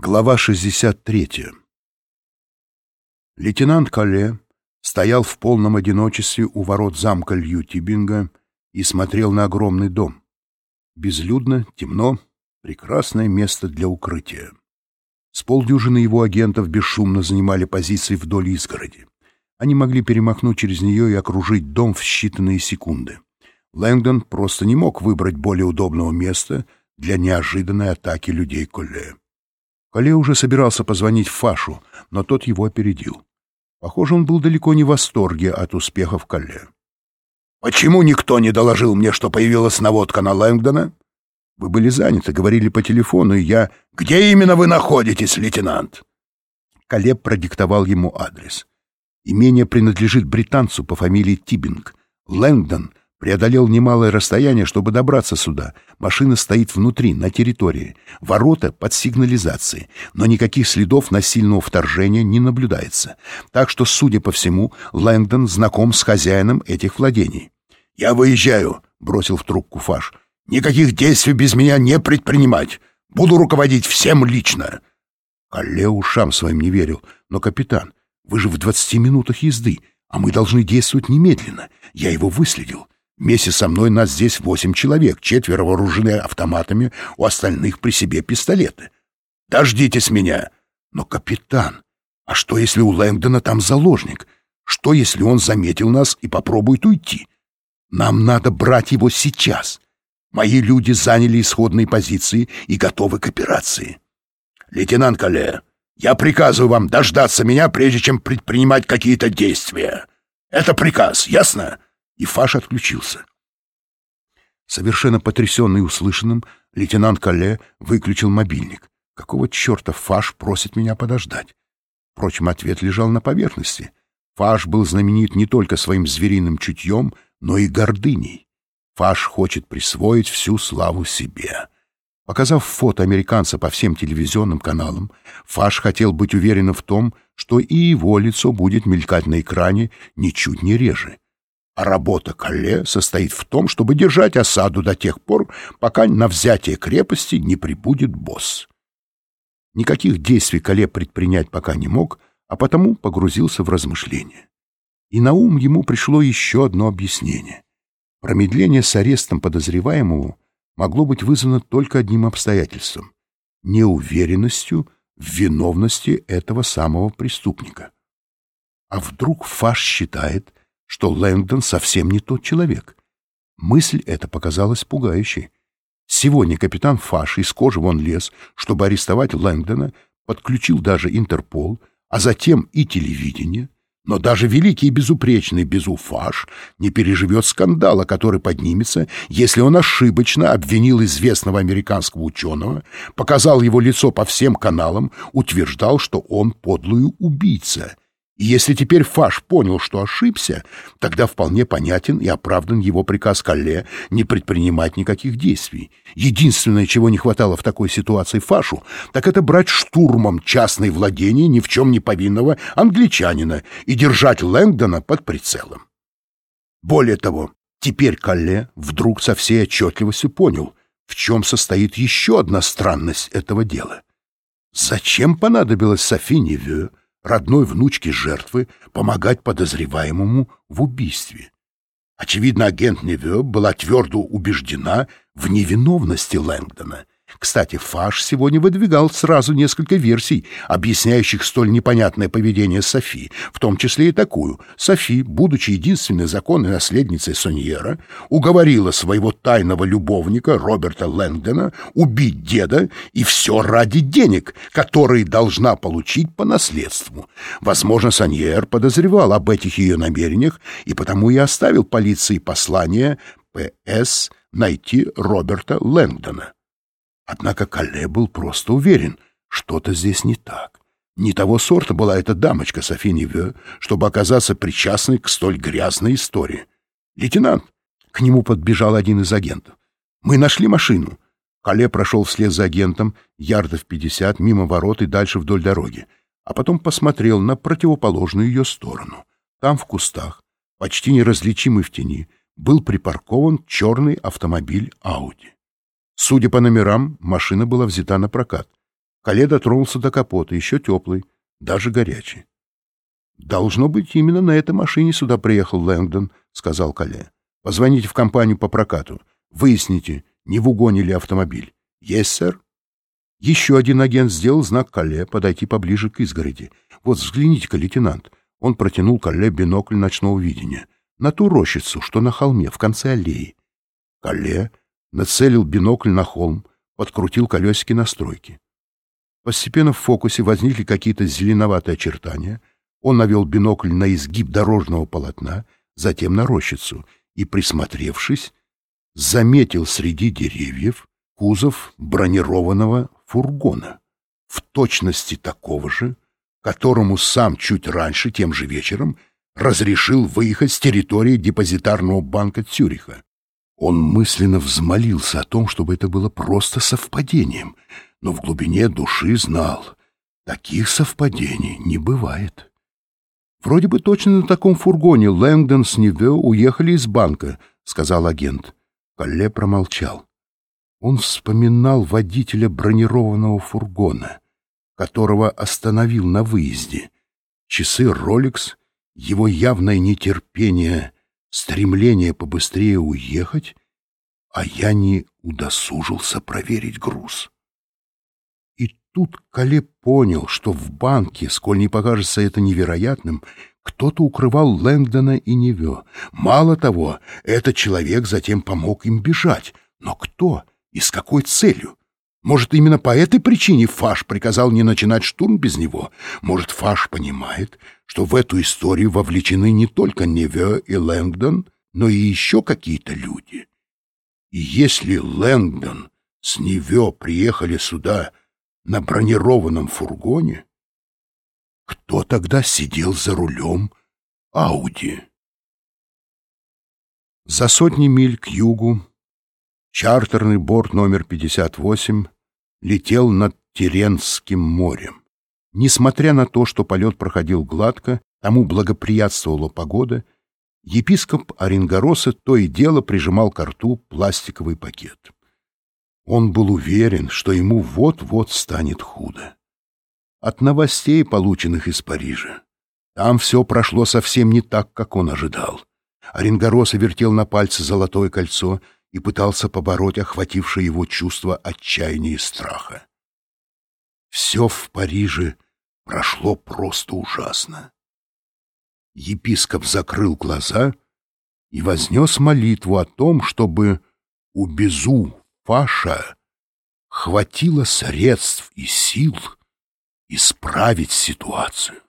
Глава 63. Лейтенант Калле стоял в полном одиночестве у ворот замка Лью-Тибинга и смотрел на огромный дом. Безлюдно, темно, прекрасное место для укрытия. С полдюжины его агентов бесшумно занимали позиции вдоль изгороди. Они могли перемахнуть через нее и окружить дом в считанные секунды. Лэнгдон просто не мог выбрать более удобного места для неожиданной атаки людей Колле. Кале уже собирался позвонить Фашу, но тот его опередил. Похоже, он был далеко не в восторге от успехов Кале. «Почему никто не доложил мне, что появилась наводка на Лэнгдона?» «Вы были заняты, говорили по телефону, и я...» «Где именно вы находитесь, лейтенант?» Калеб продиктовал ему адрес. Имение принадлежит британцу по фамилии Тибинг. Лэнгдон Преодолел немалое расстояние, чтобы добраться сюда. Машина стоит внутри, на территории. Ворота под сигнализацией. Но никаких следов насильного вторжения не наблюдается. Так что, судя по всему, Лэнгдон знаком с хозяином этих владений. «Я выезжаю», — бросил в трубку Фаш. «Никаких действий без меня не предпринимать. Буду руководить всем лично». Калле ушам своим не верил. «Но, капитан, вы же в двадцати минутах езды, а мы должны действовать немедленно. Я его выследил». Вместе со мной нас здесь восемь человек, четверо вооружены автоматами, у остальных при себе пистолеты. Дождитесь меня. Но, капитан, а что, если у Лэнгдона там заложник? Что, если он заметил нас и попробует уйти? Нам надо брать его сейчас. Мои люди заняли исходные позиции и готовы к операции. Лейтенант Кале, я приказываю вам дождаться меня, прежде чем предпринимать какие-то действия. Это приказ, ясно? И Фаш отключился. Совершенно потрясенный услышанным, лейтенант Калле выключил мобильник. Какого черта Фаш просит меня подождать? Впрочем, ответ лежал на поверхности. Фаш был знаменит не только своим звериным чутьем, но и гордыней. Фаш хочет присвоить всю славу себе. Показав фото американца по всем телевизионным каналам, Фаш хотел быть уверенным в том, что и его лицо будет мелькать на экране ничуть не реже. А работа Калле состоит в том, чтобы держать осаду до тех пор, пока на взятие крепости не прибудет босс. Никаких действий Калле предпринять пока не мог, а потому погрузился в размышления. И на ум ему пришло еще одно объяснение. Промедление с арестом подозреваемого могло быть вызвано только одним обстоятельством — неуверенностью в виновности этого самого преступника. А вдруг Фаш считает, что Лэнгдон совсем не тот человек. Мысль эта показалась пугающей. Сегодня капитан Фаш из кожи вон лез, чтобы арестовать Лэнгдона, подключил даже Интерпол, а затем и телевидение. Но даже великий и безупречный Безуфаш не переживет скандала, который поднимется, если он ошибочно обвинил известного американского ученого, показал его лицо по всем каналам, утверждал, что он подлый убийца — и если теперь Фаш понял, что ошибся, тогда вполне понятен и оправдан его приказ Калле не предпринимать никаких действий. Единственное, чего не хватало в такой ситуации Фашу, так это брать штурмом частные владения ни в чем не повинного англичанина и держать Лэнгдона под прицелом. Более того, теперь Калле вдруг со всей отчетливостью понял, в чем состоит еще одна странность этого дела. Зачем понадобилось Софи Неве родной внучке жертвы, помогать подозреваемому в убийстве. Очевидно, агент Неве была твердо убеждена в невиновности Лэнгдона — кстати, Фаш сегодня выдвигал сразу несколько версий, объясняющих столь непонятное поведение Софи, в том числе и такую. Софи, будучи единственной законной наследницей Соньера, уговорила своего тайного любовника Роберта Лэнгдона убить деда и все ради денег, которые должна получить по наследству. Возможно, Соньер подозревал об этих ее намерениях и потому и оставил полиции послание «П.С. найти Роберта Лэнгдона». Однако Калле был просто уверен, что-то здесь не так. Не того сорта была эта дамочка Софи Неве, чтобы оказаться причастной к столь грязной истории. «Лейтенант!» — к нему подбежал один из агентов. «Мы нашли машину!» Кале прошел вслед за агентом, ярдов пятьдесят, мимо ворот и дальше вдоль дороги, а потом посмотрел на противоположную ее сторону. Там, в кустах, почти неразличимый в тени, был припаркован черный автомобиль «Ауди». Судя по номерам, машина была взята на прокат. Кале дотронулся до капота, еще теплый, даже горячий. «Должно быть, именно на этой машине сюда приехал Лэнгдон», — сказал Кале. «Позвоните в компанию по прокату. Выясните, не в угоне ли автомобиль». «Есть, сэр». Еще один агент сделал знак Кале подойти поближе к изгороди. «Вот взгляните-ка, лейтенант». Он протянул Кале бинокль ночного видения. На ту рощицу, что на холме, в конце аллеи. Кале нацелил бинокль на холм, подкрутил колесики настройки. Постепенно в фокусе возникли какие-то зеленоватые очертания. Он навел бинокль на изгиб дорожного полотна, затем на рощицу, и, присмотревшись, заметил среди деревьев кузов бронированного фургона, в точности такого же, которому сам чуть раньше, тем же вечером, разрешил выехать с территории депозитарного банка Цюриха. Он мысленно взмолился о том, чтобы это было просто совпадением, но в глубине души знал, таких совпадений не бывает. «Вроде бы точно на таком фургоне Лэнгдон с Ниве уехали из банка», — сказал агент. Калле промолчал. Он вспоминал водителя бронированного фургона, которого остановил на выезде. Часы Rolex, его явное нетерпение — стремление побыстрее уехать, а я не удосужился проверить груз. И тут Кале понял, что в банке, сколь не покажется это невероятным, кто-то укрывал Лэнгдона и Неве. Мало того, этот человек затем помог им бежать. Но кто и с какой целью? Может, именно по этой причине Фаш приказал не начинать штурм без него? Может, Фаш понимает, что в эту историю вовлечены не только Неве и Лэнгдон, но и еще какие-то люди? И если Лэнгдон с Неве приехали сюда на бронированном фургоне, кто тогда сидел за рулем Ауди? За сотни миль к югу Чартерный борт номер 58 летел над Теренским морем. Несмотря на то, что полет проходил гладко, тому благоприятствовала погода, епископ Оренгороса то и дело прижимал к рту пластиковый пакет. Он был уверен, что ему вот-вот станет худо. От новостей, полученных из Парижа, там все прошло совсем не так, как он ожидал. Оренгороса вертел на пальце золотое кольцо — и пытался побороть охватившее его чувство отчаяния и страха. Все в Париже прошло просто ужасно. Епископ закрыл глаза и вознес молитву о том, чтобы у Безу Фаша хватило средств и сил исправить ситуацию.